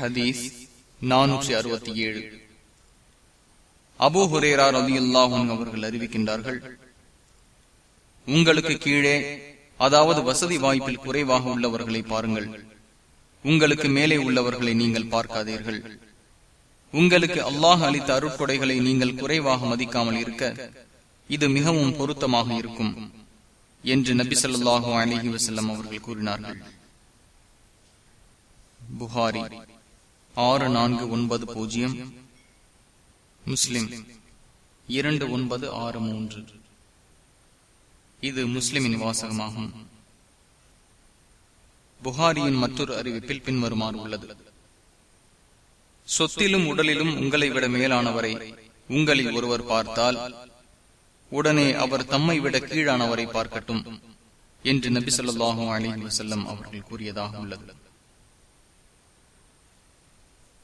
ஹதீஸ் நானூற்றி அறுபத்தி ஏழு. அபு ஹுரேரா ரவி அல்லாஹும் அவர்கள் அறிவிக்கின்றார்கள் உங்களுக்கு கீழே அதாவது வசதி வாய்ப்பில் குறைவாக உள்ளவர்களை பாருங்கள். உங்களுக்கு மேலே உள்ளவர்களை நீங்கள் பார்க்காதீர்கள். உங்களுக்கு அல்லாஹ் அளித்த அருட்கொடைகளை நீங்கள் குறைவாக மதிக்காமல் இருக்க இது மிகவும் பொருத்தமாக இருக்கும் என்று நபி சொல்லாஹு அலிஹி வசல்லம் அவர்கள் கூறினார்கள். புகாரி ஆறு நான்கு ஒன்பது பூஜ்ஜியம். முஸ்லிம். இரண்டு ஒன்பது ஆறு மூன்று. இது முஸ்லிமின் வாசகமாகும். புகாரியின் மற்றொரு அறிவிப்பில் பின்வருமாறு உள்ளது. சொத்திலும் உடலிலும் உங்களை விட மேலானவரை உங்களில் ஒருவர் பார்த்தால் உடனே அவர் தம்மை விட கீழானவரை பார்க்கட்டும் என்று நபி சொல்லாஹு அலி வசல்லம் அவர்கள் கூறியதாக உள்ளது.